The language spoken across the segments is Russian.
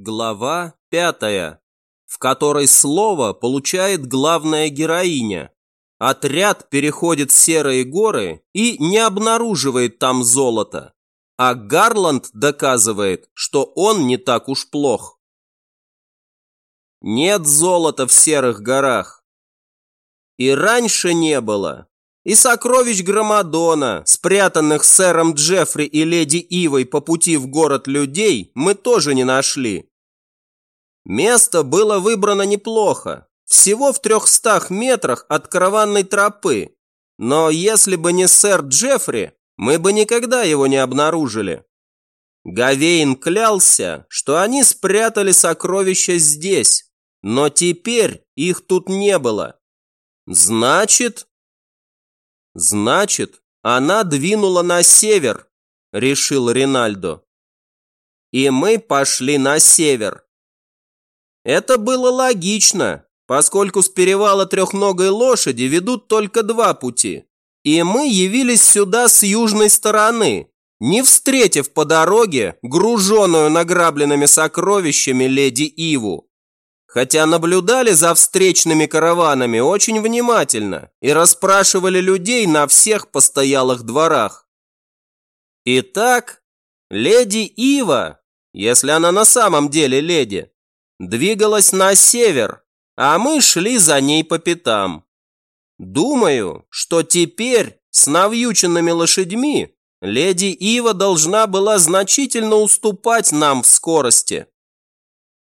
Глава пятая, в которой слово получает главная героиня. Отряд переходит серые горы и не обнаруживает там золото, а Гарланд доказывает, что он не так уж плох. Нет золота в серых горах. И раньше не было. И сокровищ Громадона, спрятанных сэром Джеффри и леди Ивой по пути в город людей, мы тоже не нашли. Место было выбрано неплохо, всего в трехстах метрах от караванной тропы. Но если бы не сэр Джеффри, мы бы никогда его не обнаружили. Гавейн клялся, что они спрятали сокровища здесь, но теперь их тут не было. Значит... Значит, она двинула на север, решил Ринальдо. И мы пошли на север. Это было логично, поскольку с перевала трехногой лошади ведут только два пути. И мы явились сюда с южной стороны, не встретив по дороге груженную награбленными сокровищами леди Иву. Хотя наблюдали за встречными караванами очень внимательно и расспрашивали людей на всех постоялых дворах. Итак, леди Ива, если она на самом деле леди, двигалась на север, а мы шли за ней по пятам. Думаю, что теперь с навьюченными лошадьми леди Ива должна была значительно уступать нам в скорости.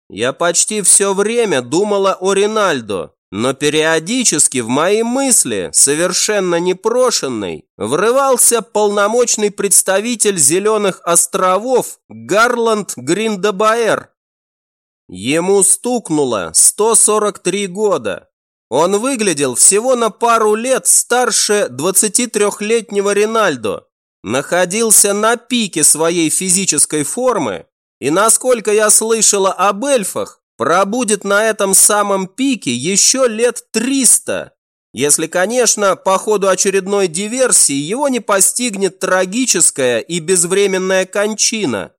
Я почти все время думала о Ринальдо, но периодически в мои мысли, совершенно непрошенный, врывался полномочный представитель Зеленых островов Гарланд Гриндебаэр, Ему стукнуло 143 года. Он выглядел всего на пару лет старше 23-летнего Ринальдо, находился на пике своей физической формы и, насколько я слышала об эльфах, пробудет на этом самом пике еще лет 300, если, конечно, по ходу очередной диверсии его не постигнет трагическая и безвременная кончина.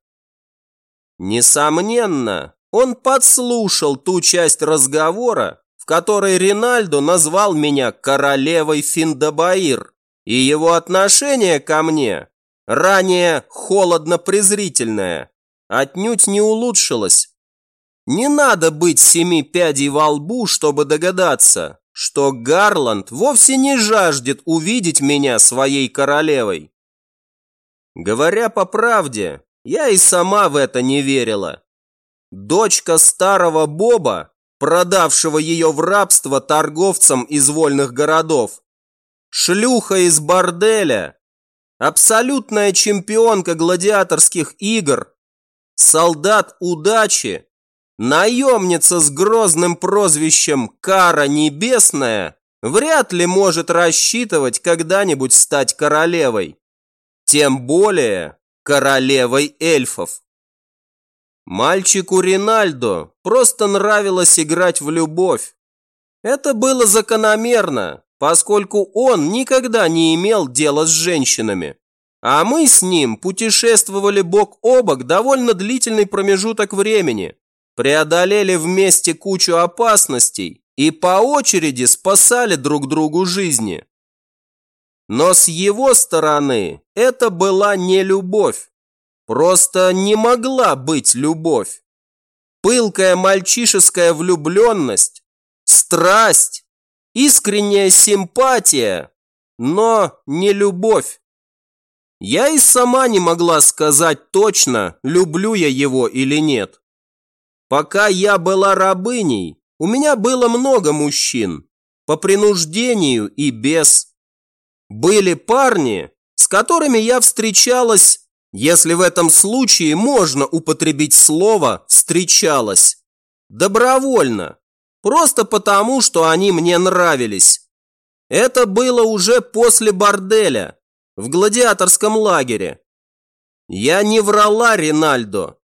Несомненно, он подслушал ту часть разговора, в которой Ринальдо назвал меня королевой Финдабаир, и его отношение ко мне, ранее холодно-презрительное, отнюдь не улучшилось. Не надо быть семи пядей во лбу, чтобы догадаться, что Гарланд вовсе не жаждет увидеть меня своей королевой. Говоря по правде, я и сама в это не верила. Дочка старого Боба, продавшего ее в рабство торговцам из вольных городов. Шлюха из борделя. Абсолютная чемпионка гладиаторских игр. Солдат удачи. Наемница с грозным прозвищем «Кара Небесная» вряд ли может рассчитывать когда-нибудь стать королевой. Тем более королевой эльфов. Мальчику Ринальдо просто нравилось играть в любовь. Это было закономерно, поскольку он никогда не имел дела с женщинами. А мы с ним путешествовали бок о бок довольно длительный промежуток времени, преодолели вместе кучу опасностей и по очереди спасали друг другу жизни. Но с его стороны это была не любовь. Просто не могла быть любовь. Пылкая мальчишеская влюбленность, страсть, искренняя симпатия, но не любовь. Я и сама не могла сказать точно, люблю я его или нет. Пока я была рабыней, у меня было много мужчин, по принуждению и без. Были парни, с которыми я встречалась если в этом случае можно употребить слово «встречалась». Добровольно. Просто потому, что они мне нравились. Это было уже после борделя, в гладиаторском лагере. Я не врала Ринальдо.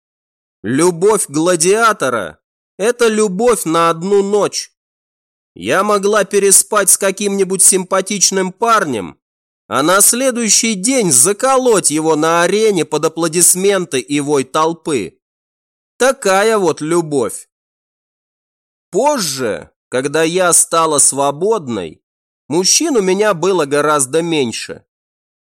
Любовь гладиатора – это любовь на одну ночь. Я могла переспать с каким-нибудь симпатичным парнем, а на следующий день заколоть его на арене под аплодисменты и вой толпы. Такая вот любовь. Позже, когда я стала свободной, мужчин у меня было гораздо меньше.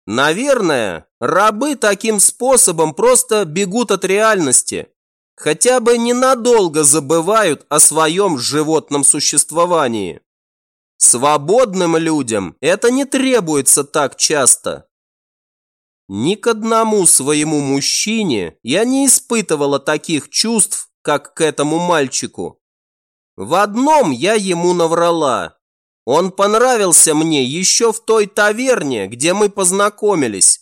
Наверное, рабы таким способом просто бегут от реальности, хотя бы ненадолго забывают о своем животном существовании. Свободным людям это не требуется так часто. Ни к одному своему мужчине я не испытывала таких чувств, как к этому мальчику. В одном я ему наврала. Он понравился мне еще в той таверне, где мы познакомились.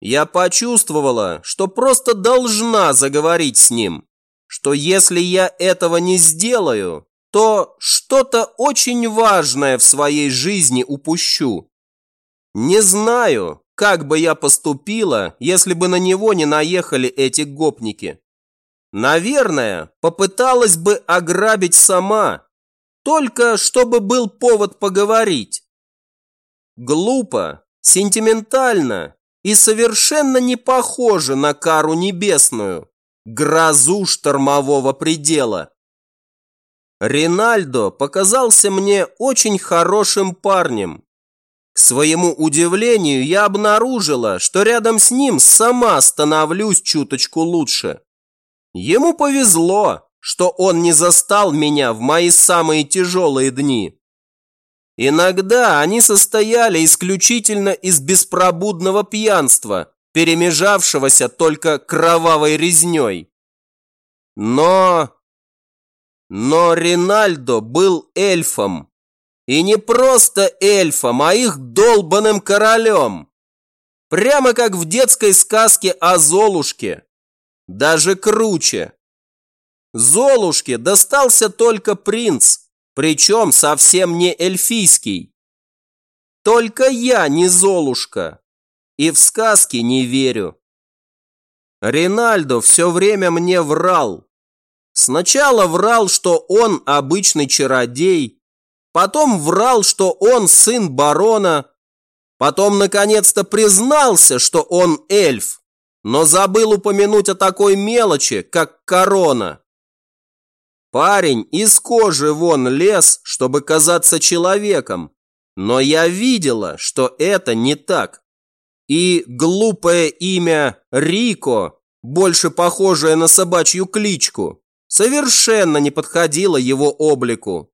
Я почувствовала, что просто должна заговорить с ним, что если я этого не сделаю, то что-то очень важное в своей жизни упущу. Не знаю, как бы я поступила, если бы на него не наехали эти гопники? Наверное, попыталась бы ограбить сама, только чтобы был повод поговорить. Глупо, сентиментально и совершенно не похоже на кару небесную, грозу штормового предела. Ринальдо показался мне очень хорошим парнем, к своему удивлению, я обнаружила, что рядом с ним сама становлюсь чуточку лучше. Ему повезло, что он не застал меня в мои самые тяжелые дни. Иногда они состояли исключительно из беспробудного пьянства, перемежавшегося только кровавой резней. Но... Но Ринальдо был эльфом, и не просто эльфом, а их долбаным королем. Прямо как в детской сказке о Золушке. Даже круче. Золушке достался только принц, причем совсем не эльфийский. Только я не Золушка. И в сказки не верю. Ринальдо все время мне врал. Сначала врал, что он обычный чародей, Потом врал, что он сын барона. Потом наконец-то признался, что он эльф, но забыл упомянуть о такой мелочи, как корона. Парень из кожи вон лез, чтобы казаться человеком, но я видела, что это не так. И глупое имя Рико, больше похожее на собачью кличку, совершенно не подходило его облику.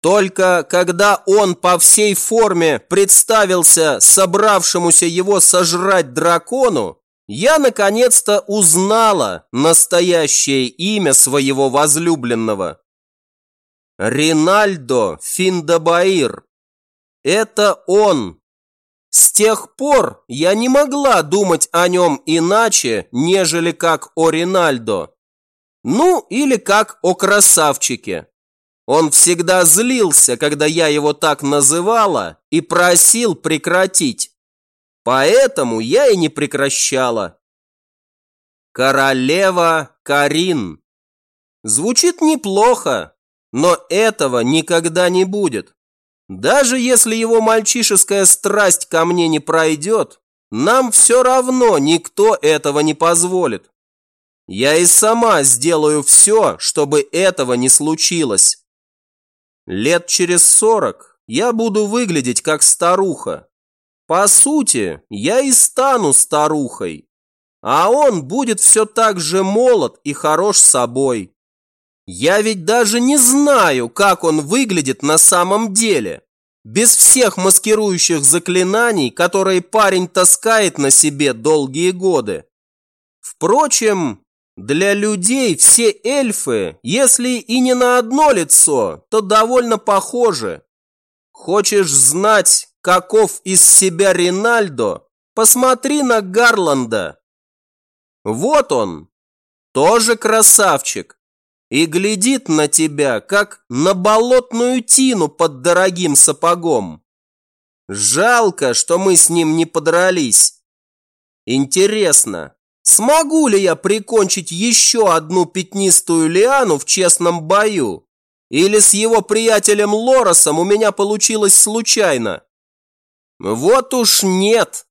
Только когда он по всей форме представился собравшемуся его сожрать дракону, я наконец-то узнала настоящее имя своего возлюбленного. Ринальдо Финдабаир. Это он. С тех пор я не могла думать о нем иначе, нежели как о Ринальдо. Ну, или как о красавчике. Он всегда злился, когда я его так называла, и просил прекратить. Поэтому я и не прекращала. Королева Карин. Звучит неплохо, но этого никогда не будет. Даже если его мальчишеская страсть ко мне не пройдет, нам все равно никто этого не позволит. Я и сама сделаю все, чтобы этого не случилось. Лет через сорок я буду выглядеть как старуха. По сути, я и стану старухой. А он будет все так же молод и хорош собой. Я ведь даже не знаю, как он выглядит на самом деле. Без всех маскирующих заклинаний, которые парень таскает на себе долгие годы. Впрочем, для людей все эльфы, если и не на одно лицо, то довольно похожи. Хочешь знать, каков из себя Ринальдо? Посмотри на Гарланда. Вот он, тоже красавчик, и глядит на тебя, как на болотную тину под дорогим сапогом. Жалко, что мы с ним не подрались. Интересно, Смогу ли я прикончить еще одну пятнистую лиану в честном бою? Или с его приятелем Лоросом у меня получилось случайно? Вот уж нет.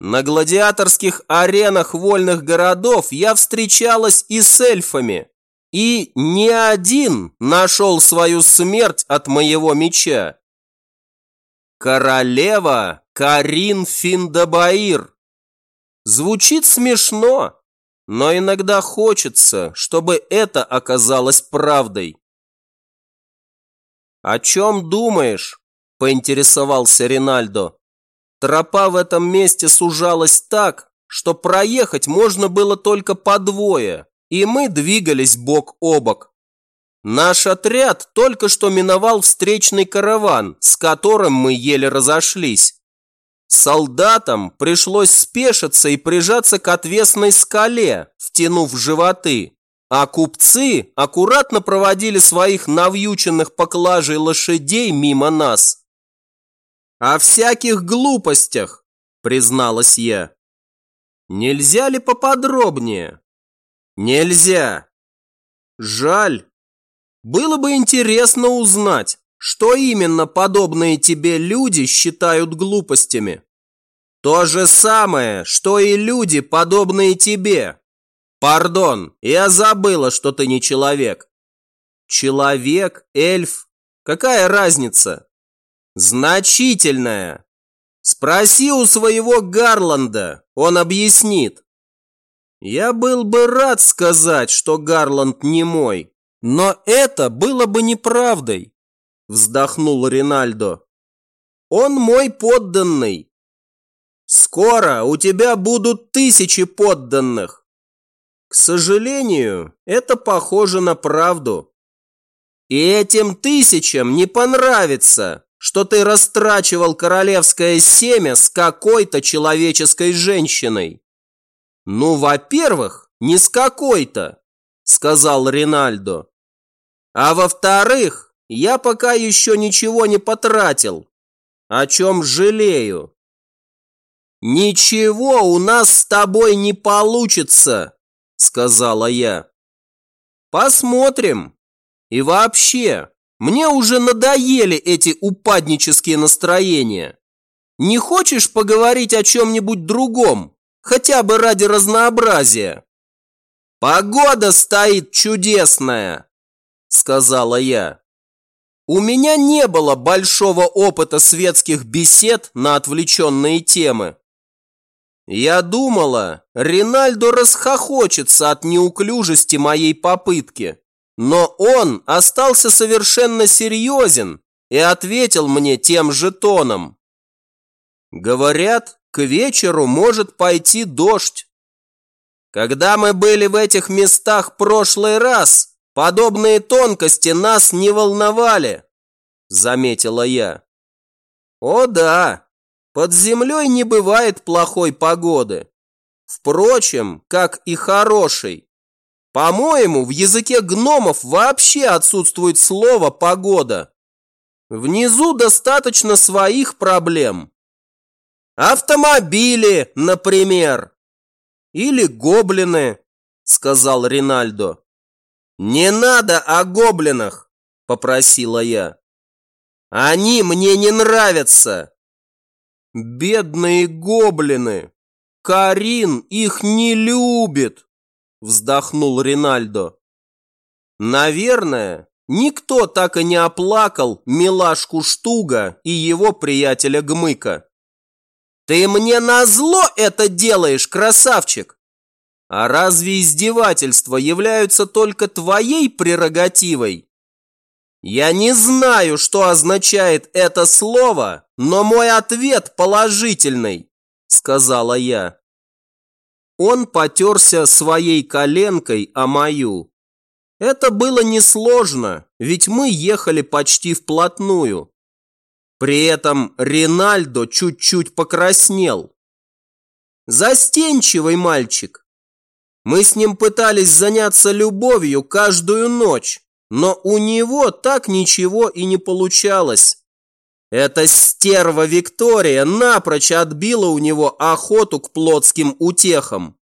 на гладиаторских аренах вольных городов я встречалась и с эльфами, и ни один нашел свою смерть от моего меча. Королева Карин Финдабаир. Звучит смешно, но иногда хочется, чтобы это оказалось правдой. «О чем думаешь?» – поинтересовался Ринальдо. Тропа в этом месте сужалась так, что проехать можно было только по двое, и мы двигались бок о бок. Наш отряд только что миновал встречный караван, с которым мы еле разошлись. Солдатам пришлось спешиться и прижаться к отвесной скале, втянув животы, а купцы аккуратно проводили своих навьюченных поклажей лошадей мимо нас. «О всяких глупостях», – призналась я. «Нельзя ли поподробнее?» «Нельзя». «Жаль. Было бы интересно узнать, что именно подобные тебе люди считают глупостями. То же самое, что и люди, подобные тебе. Пардон, я забыла, что ты не человек. Человек, эльф, какая разница? Значительная. Спроси у своего Гарланда, он объяснит. Я был бы рад сказать, что Гарланд не мой, но это было бы неправдой, вздохнул Ринальдо. Он мой подданный. Скоро у тебя будут тысячи подданных. К сожалению, это похоже на правду. И этим тысячам не понравится, что ты растрачивал королевское семя с какой-то человеческой женщиной. Ну, во-первых, не с какой-то, сказал Ринальдо. А во-вторых, я пока еще ничего не потратил, о чем жалею. Ничего у нас с тобой не получится, сказала я. Посмотрим. И вообще, мне уже надоели эти упаднические настроения. Не хочешь поговорить о чем-нибудь другом, хотя бы ради разнообразия? Погода стоит чудесная, сказала я. У меня не было большого опыта светских бесед на отвлеченные темы. Я думала, Ринальдо расхохочется от неуклюжести моей попытки. Но он остался совершенно серьезен и ответил мне тем же тоном. Говорят, к вечеру может пойти дождь. Когда мы были в этих местах прошлый раз, подобные тонкости нас не волновали, заметила я. О да, под землей не бывает плохой погоды. Впрочем, как и хорошей. По-моему, в языке гномов вообще отсутствует слово «погода». Внизу достаточно своих проблем. Автомобили, например. Или гоблины, сказал Ринальдо. Не надо о гоблинах, попросила я. Они мне не нравятся. Бедные гоблины. Карин их не любит вздохнул Ринальдо. Наверное, никто так и не оплакал милашку Штуга и его приятеля Гмыка. Ты мне назло это делаешь, красавчик! А разве издевательства являются только твоей прерогативой? Я не знаю, что означает это слово, но мой ответ положительный, сказала я. Он потерся своей коленкой о мою. Это было несложно, ведь мы ехали почти вплотную. При этом Ринальдо чуть-чуть покраснел. Застенчивый мальчик. Мы с ним пытались заняться любовью каждую ночь, но у него так ничего и не получалось. Эта стерва Виктория напрочь отбила у него охоту к плотским утехам.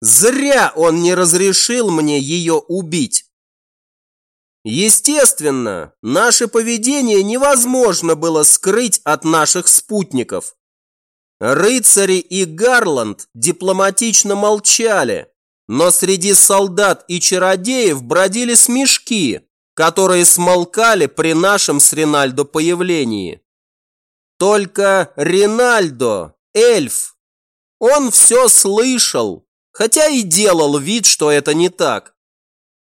Зря он не разрешил мне ее убить. Естественно, наше поведение невозможно было скрыть от наших спутников. Рыцари и Гарланд дипломатично молчали, но среди солдат и чародеев бродили смешки, которые смолкали при нашем с Ринальдо появлении. Только Ринальдо, эльф, он все слышал, хотя и делал вид, что это не так.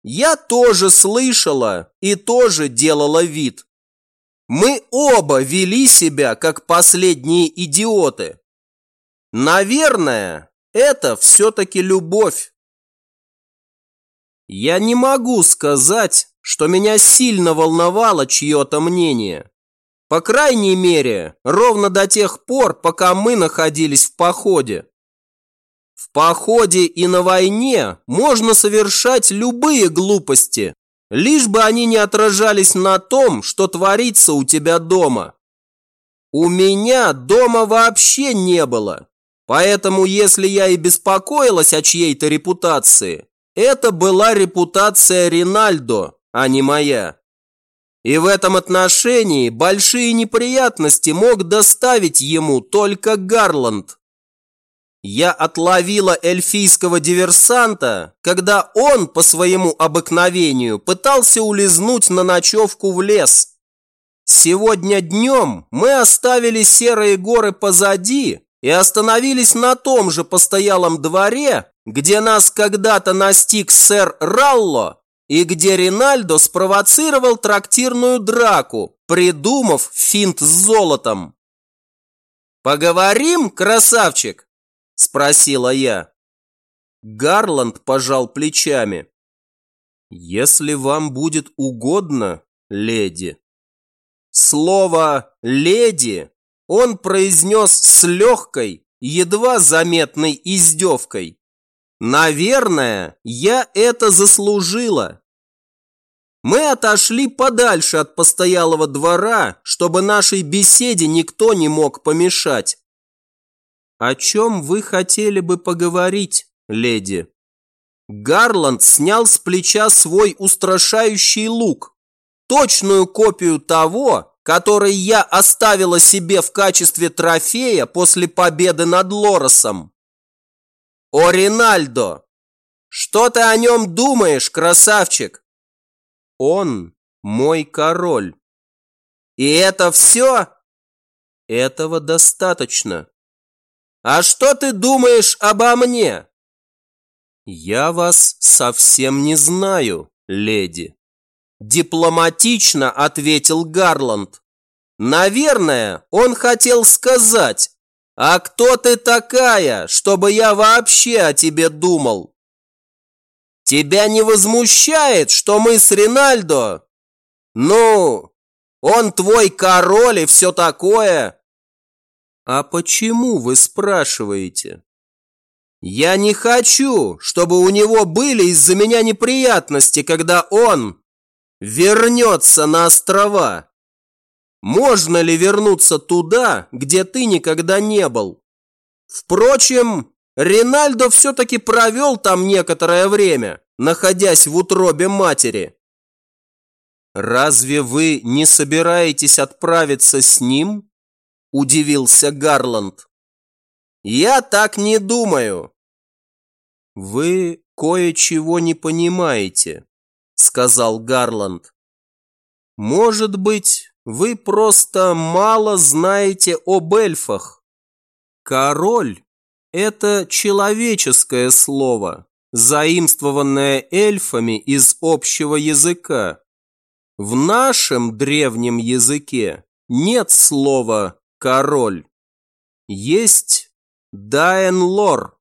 Я тоже слышала и тоже делала вид. Мы оба вели себя как последние идиоты. Наверное, это все-таки любовь. Я не могу сказать, что меня сильно волновало чье-то мнение. По крайней мере, ровно до тех пор, пока мы находились в походе. В походе и на войне можно совершать любые глупости, лишь бы они не отражались на том, что творится у тебя дома. У меня дома вообще не было, поэтому если я и беспокоилась о чьей-то репутации, это была репутация Ринальдо, а не моя. И в этом отношении большие неприятности мог доставить ему только Гарланд. Я отловила эльфийского диверсанта, когда он по своему обыкновению пытался улизнуть на ночевку в лес. Сегодня днем мы оставили серые горы позади и остановились на том же постоялом дворе, где нас когда-то настиг сэр Ралло и где Ринальдо спровоцировал трактирную драку, придумав финт с золотом. «Поговорим, красавчик?» – спросила я. Гарланд пожал плечами. «Если вам будет угодно, леди». Слово «леди» он произнес с легкой, едва заметной издевкой. Наверное, я это заслужила. Мы отошли подальше от постоялого двора, чтобы нашей беседе никто не мог помешать. О чем вы хотели бы поговорить, леди? Гарланд снял с плеча свой устрашающий лук, точную копию того, который я оставила себе в качестве трофея после победы над Лоросом. «О, Ринальдо! Что ты о нем думаешь, красавчик?» «Он мой король». «И это все?» «Этого достаточно». «А что ты думаешь обо мне?» «Я вас совсем не знаю, леди», – дипломатично ответил Гарланд. «Наверное, он хотел сказать, «А кто ты такая, чтобы я вообще о тебе думал?» «Тебя не возмущает, что мы с Ринальдо?» «Ну, он твой король и все такое». «А почему вы спрашиваете?» «Я не хочу, чтобы у него были из-за меня неприятности, когда он вернется на острова». Можно ли вернуться туда, где ты никогда не был? Впрочем, Ринальдо все-таки провел там некоторое время, находясь в утробе матери. «Разве вы не собираетесь отправиться с ним?» – удивился Гарланд. «Я так не думаю». «Вы кое-чего не понимаете», – сказал Гарланд. «Может быть, вы просто мало знаете об эльфах. Король – это человеческое слово, заимствованное эльфами из общего языка. В нашем древнем языке нет слова «король». Есть «даенлор».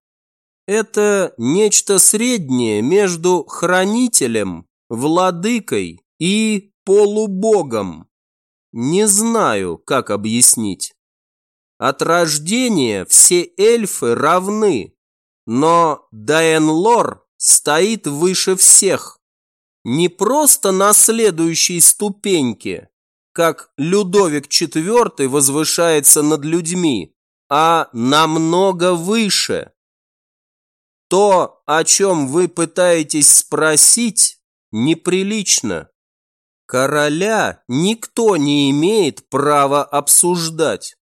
Это нечто среднее между хранителем, владыкой и полубогом. Не знаю, как объяснить. От рождения все эльфы равны, но Дайенлор стоит выше всех. Не просто на следующей ступеньке, как Людовик IV возвышается над людьми, а намного выше. То, о чем вы пытаетесь спросить, неприлично. Короля никто не имеет права обсуждать.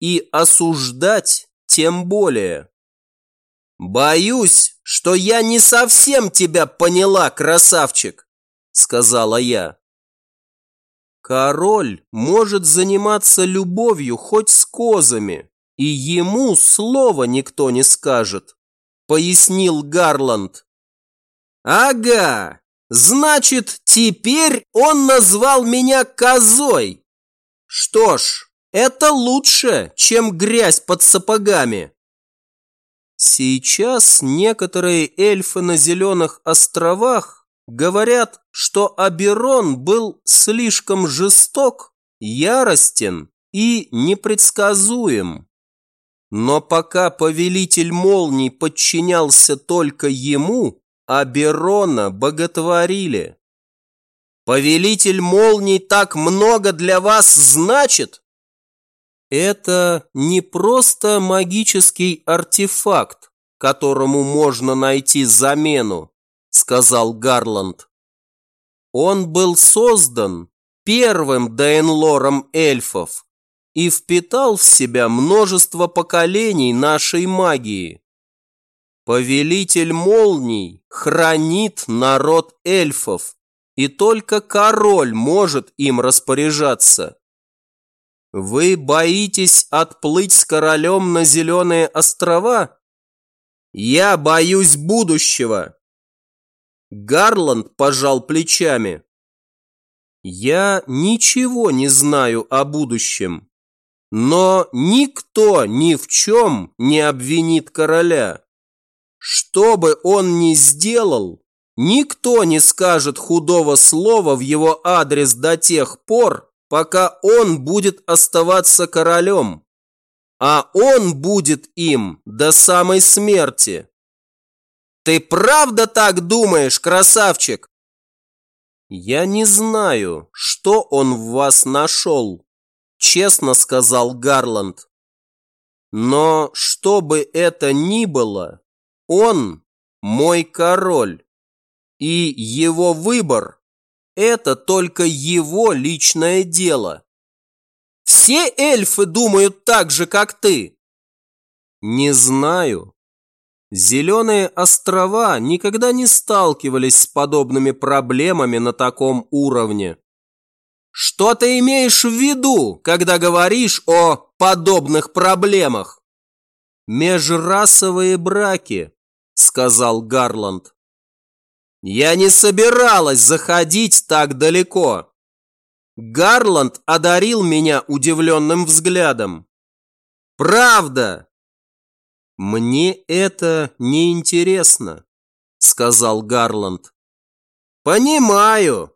И осуждать тем более. «Боюсь, что я не совсем тебя поняла, красавчик», — сказала я. Король может заниматься любовью хоть с козами, и ему слова никто не скажет, пояснил Гарланд. Ага, значит, теперь он назвал меня козой. Что ж, это лучше, чем грязь под сапогами. Сейчас некоторые эльфы на Зеленых островах говорят, что Аберон был слишком жесток, яростен и непредсказуем. Но пока повелитель молний подчинялся только ему, Аберона боготворили. Повелитель молний так много для вас значит? Это не просто магический артефакт, которому можно найти замену, сказал Гарланд. Он был создан первым Дейнлором эльфов и впитал в себя множество поколений нашей магии. Повелитель молний хранит народ эльфов, и только король может им распоряжаться. Вы боитесь отплыть с королем на Зеленые острова? Я боюсь будущего. Гарланд пожал плечами. Я ничего не знаю о будущем, но никто ни в чем не обвинит короля. Что бы он ни сделал, Никто не скажет худого слова в его адрес до тех пор, пока он будет оставаться королем. А он будет им до самой смерти. Ты правда так думаешь, красавчик? Я не знаю, что он в вас нашел, честно сказал Гарланд. Но что бы это ни было, он мой король. И его выбор – это только его личное дело. Все эльфы думают так же, как ты. Не знаю. Зеленые острова никогда не сталкивались с подобными проблемами на таком уровне. Что ты имеешь в виду, когда говоришь о подобных проблемах? Межрасовые браки, сказал Гарланд. Я не собиралась заходить так далеко. Гарланд одарил меня удивленным взглядом. Правда. Мне это не интересно, сказал Гарланд. Понимаю.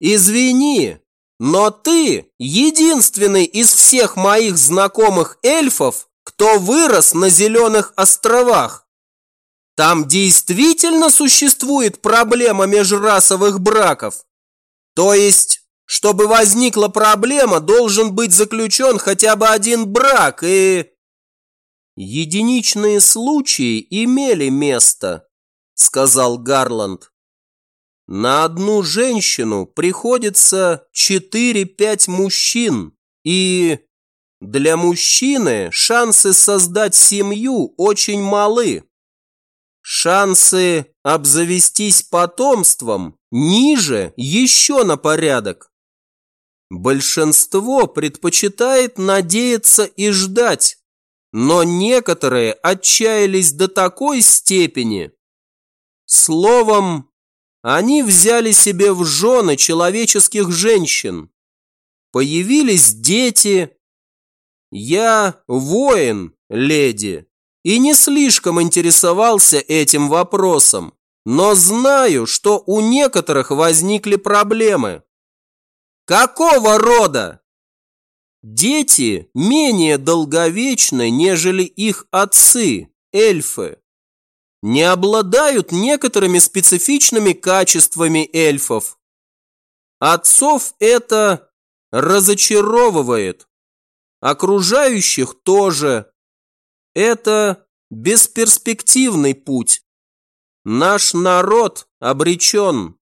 Извини, но ты единственный из всех моих знакомых эльфов, кто вырос на Зеленых островах. Там действительно существует проблема межрасовых браков. То есть, чтобы возникла проблема, должен быть заключен хотя бы один брак и... Единичные случаи имели место, сказал Гарланд. На одну женщину приходится 4-5 мужчин, и для мужчины шансы создать семью очень малы. Шансы обзавестись потомством ниже еще на порядок. Большинство предпочитает надеяться и ждать, но некоторые отчаялись до такой степени. Словом, они взяли себе в жены человеческих женщин. Появились дети. Я воин, леди и не слишком интересовался этим вопросом, но знаю, что у некоторых возникли проблемы. Какого рода? Дети менее долговечны, нежели их отцы, эльфы. Не обладают некоторыми специфичными качествами эльфов. Отцов это разочаровывает. Окружающих тоже. Это бесперспективный путь. Наш народ обречен.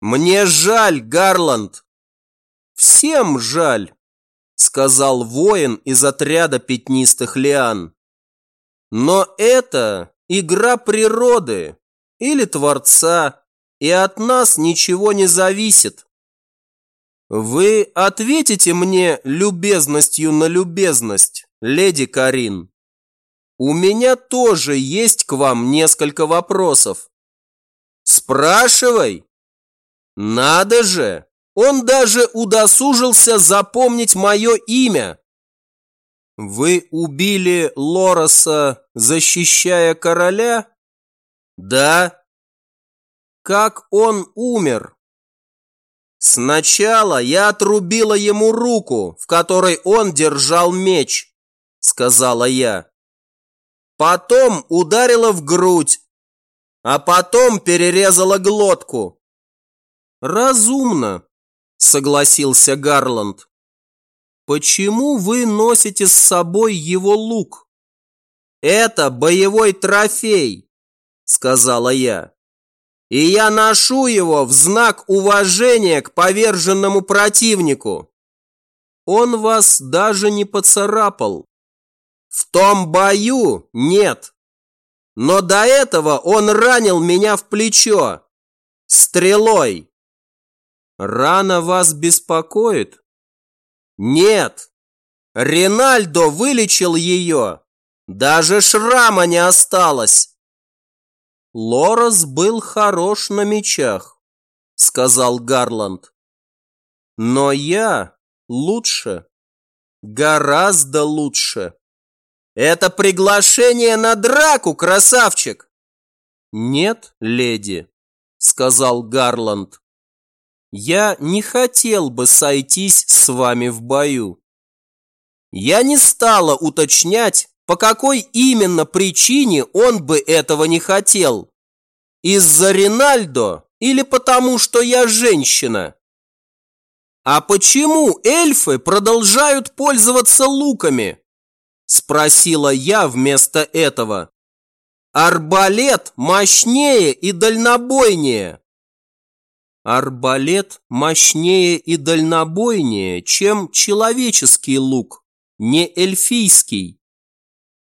Мне жаль, Гарланд. Всем жаль. сказал воин из отряда пятнистых лиан. Но это игра природы или Творца, и от нас ничего не зависит. Вы ответите мне любезностью на любезность, леди Карин. У меня тоже есть к вам несколько вопросов. Спрашивай. Надо же, он даже удосужился запомнить мое имя. Вы убили Лороса, защищая короля? Да. Как он умер? Сначала я отрубила ему руку, в которой он держал меч, сказала я. Потом ударила в грудь, а потом перерезала глотку. Разумно, согласился Гарланд. Почему вы носите с собой его лук? Это боевой трофей, сказала я. И я ношу его в знак уважения к поверженному противнику. Он вас даже не поцарапал. В том бою нет. Но до этого он ранил меня в плечо. Стрелой. Рана вас беспокоит? Нет. Ринальдо вылечил ее. Даже шрама не осталось. Лорес был хорош на мечах, сказал Гарланд. Но я лучше. Гораздо лучше. Это приглашение на драку, красавчик. Нет, леди, сказал Гарланд. Я не хотел бы сойтись с вами в бою. Я не стала уточнять, по какой именно причине он бы этого не хотел? Из-за Ринальдо или потому, что я женщина? А почему эльфы продолжают пользоваться луками? Спросила я вместо этого. Арбалет мощнее и дальнобойнее. Арбалет мощнее и дальнобойнее, чем человеческий лук, не эльфийский.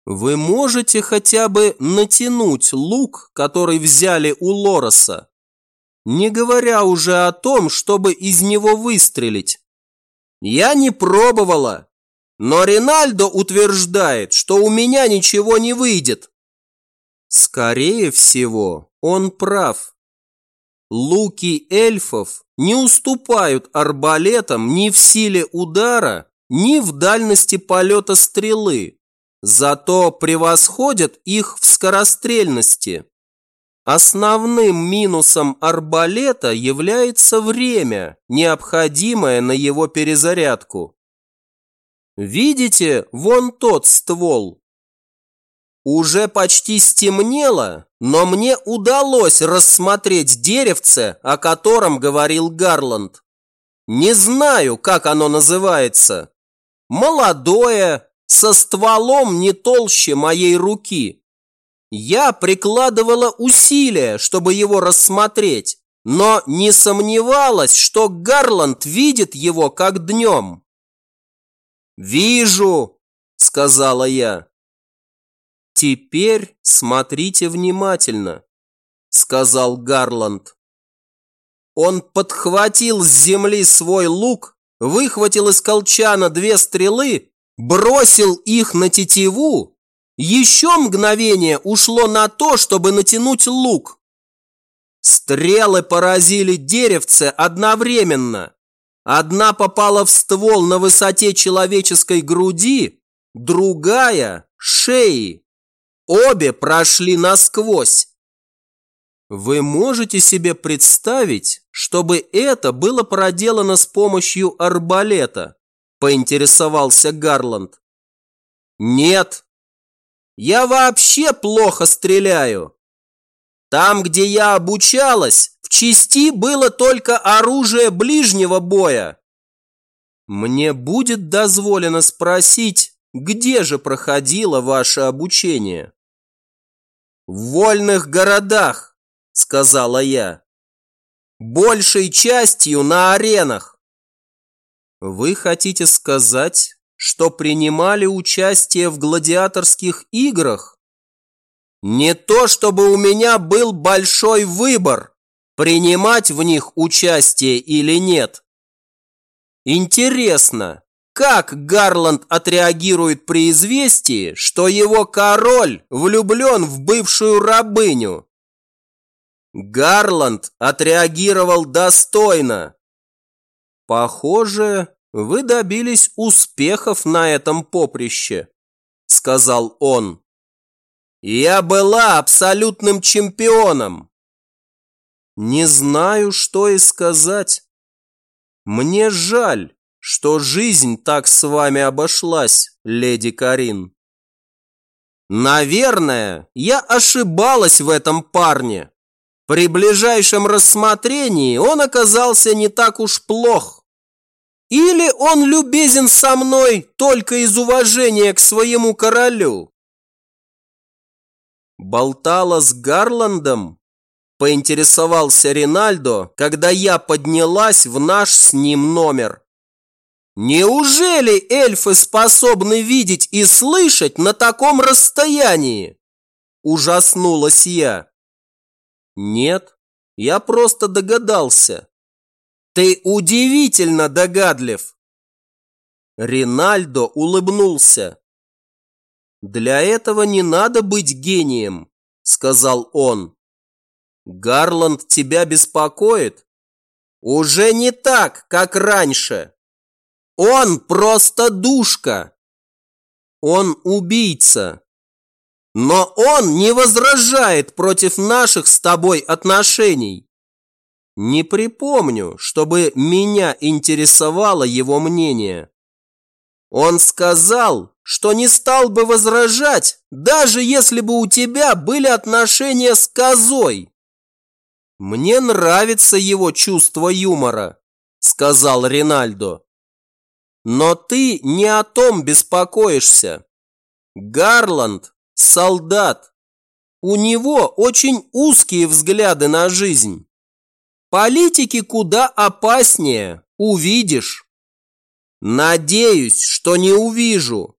Вы можете хотя бы натянуть лук, который взяли у Лороса, не говоря уже о том, чтобы из него выстрелить. Я не пробовала, но Ринальдо утверждает, что у меня ничего не выйдет. Скорее всего, он прав. Луки эльфов не уступают арбалетам ни в силе удара, ни в дальности полета стрелы зато превосходят их в скорострельности. Основным минусом арбалета является время, необходимое на его перезарядку. Видите вон тот ствол? Уже почти стемнело, но мне удалось рассмотреть деревце, о котором говорил Гарланд. Не знаю, как оно называется. Молодое, со стволом не толще моей руки. Я прикладывала усилия, чтобы его рассмотреть, но не сомневалась, что Гарланд видит его как днем. «Вижу», — сказала я. «Теперь смотрите внимательно», — сказал Гарланд. Он подхватил с земли свой лук, выхватил из колчана две стрелы бросил их на тетиву, еще мгновение ушло на то, чтобы натянуть лук. Стрелы поразили деревце одновременно. Одна попала в ствол на высоте человеческой груди, другая – шеи. Обе прошли насквозь. Вы можете себе представить, чтобы это было проделано с помощью арбалета? поинтересовался Гарланд. Нет, я вообще плохо стреляю. Там, где я обучалась, в части было только оружие ближнего боя. Мне будет дозволено спросить, где же проходило ваше обучение? В вольных городах, сказала я. Большей частью на аренах. Вы хотите сказать, что принимали участие в гладиаторских играх? Не то, чтобы у меня был большой выбор, принимать в них участие или нет. Интересно, как Гарланд отреагирует при известии, что его король влюблен в бывшую рабыню? Гарланд отреагировал достойно. Похоже, вы добились успехов на этом поприще, сказал он. Я была абсолютным чемпионом. Не знаю, что и сказать. Мне жаль, что жизнь так с вами обошлась, леди Карин. Наверное, я ошибалась в этом парне. При ближайшем рассмотрении он оказался не так уж плох. Или он любезен со мной только из уважения к своему королю? Болтала с Гарландом? Поинтересовался Ринальдо, когда я поднялась в наш с ним номер. Неужели эльфы способны видеть и слышать на таком расстоянии? Ужаснулась я. Нет, я просто догадался. Ты удивительно догадлив. Ринальдо улыбнулся. Для этого не надо быть гением, сказал он. Гарланд тебя беспокоит? Уже не так, как раньше. Он просто душка. Он убийца. Но он не возражает против наших с тобой отношений. Не припомню, чтобы меня интересовало его мнение. Он сказал, что не стал бы возражать, даже если бы у тебя были отношения с козой. Мне нравится его чувство юмора, сказал Ринальдо. Но ты не о том беспокоишься. Гарланд – солдат. У него очень узкие взгляды на жизнь. Политики куда опаснее, увидишь. Надеюсь, что не увижу.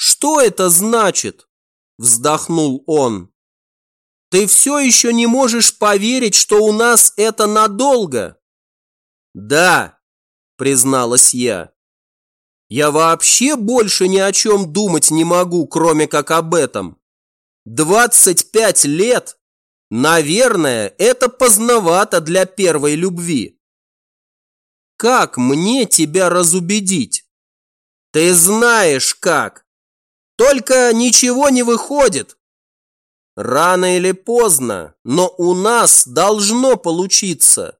Что это значит? Вздохнул он. Ты все еще не можешь поверить, что у нас это надолго? Да, призналась я. Я вообще больше ни о чем думать не могу, кроме как об этом. Двадцать пять лет? Наверное, это поздновато для первой любви. Как мне тебя разубедить? Ты знаешь как. Только ничего не выходит. Рано или поздно, но у нас должно получиться.